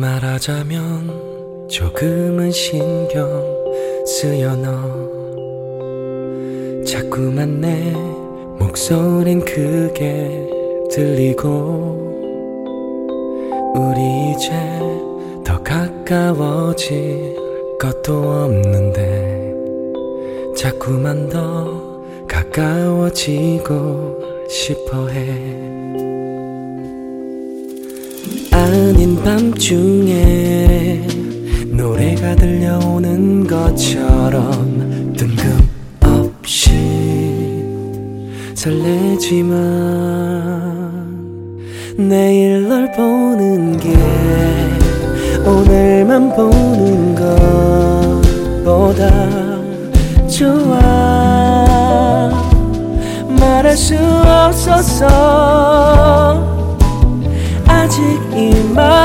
말하자면 조금은 신경 쓰여 너. 자꾸만 내 목소린 크게 들리고 우리 이제 더 가까워질 것도 없는데. 자꾸만 더 가까워지고 싶어해 아닌 밤중에 노래가 들려오는 것처럼 뜬금없이 설레지만 내일 널 보는 게 오늘만 보는 것보다 좋아. 말할 수 없었어 아직 이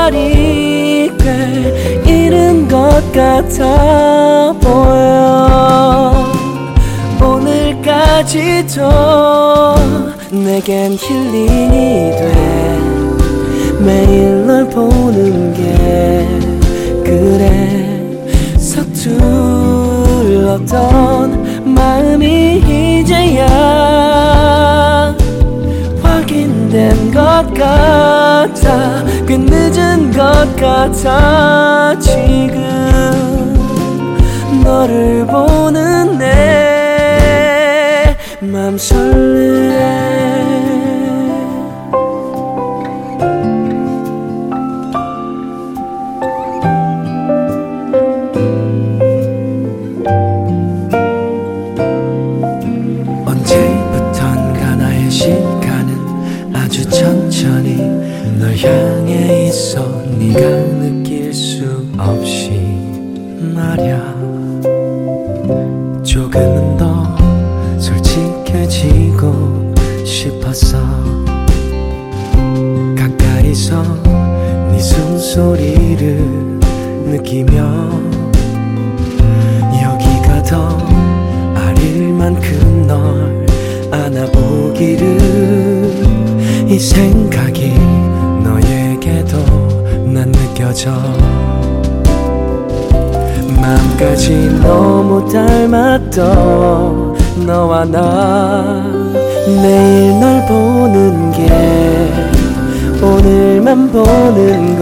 말이 꽤 이른 것 같아 보여. 오늘까지도 내겐 힐링이 돼. 매일 널 보는 게 그래. 서툴렀던 마음이 이제야 확인된 것 같아 꽤 늦은 아주 천천히 널 향해 있어 네가 느낄 수 없이 말야. 조금은 더 솔직해지고 싶었어 가까이서 네 숨소리를 느끼며 여기가 더 아릴 만큼 널 이 생각이 너에게도 난 느껴져. 마음까지 너무 닮았던 너와 나 매일 널 보는 게 오늘만 보는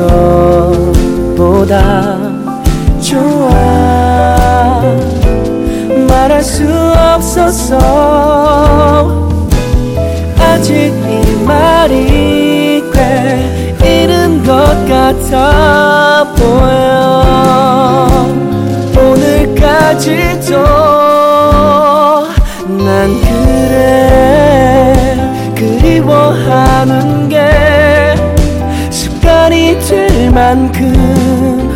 것보다 좋아. 말할 수 없었어 아직 이 말이 꽤 이른 것 같아 보여. 오늘까지도 난 그래. 그리워하는 게 습관이 될 만큼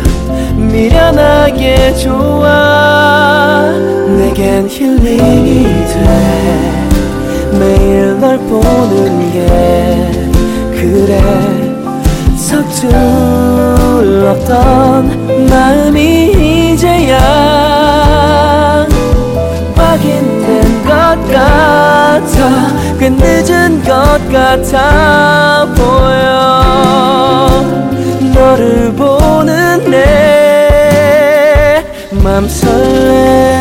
미련하게 좋아. 내겐 힐링이 돼 매일 널 보는 게 그래. 서툴렀던 마음이 이제야 확인된 것 같아. 꽤 늦은 것 같아 보여. 너를 보는 내 맘 설레.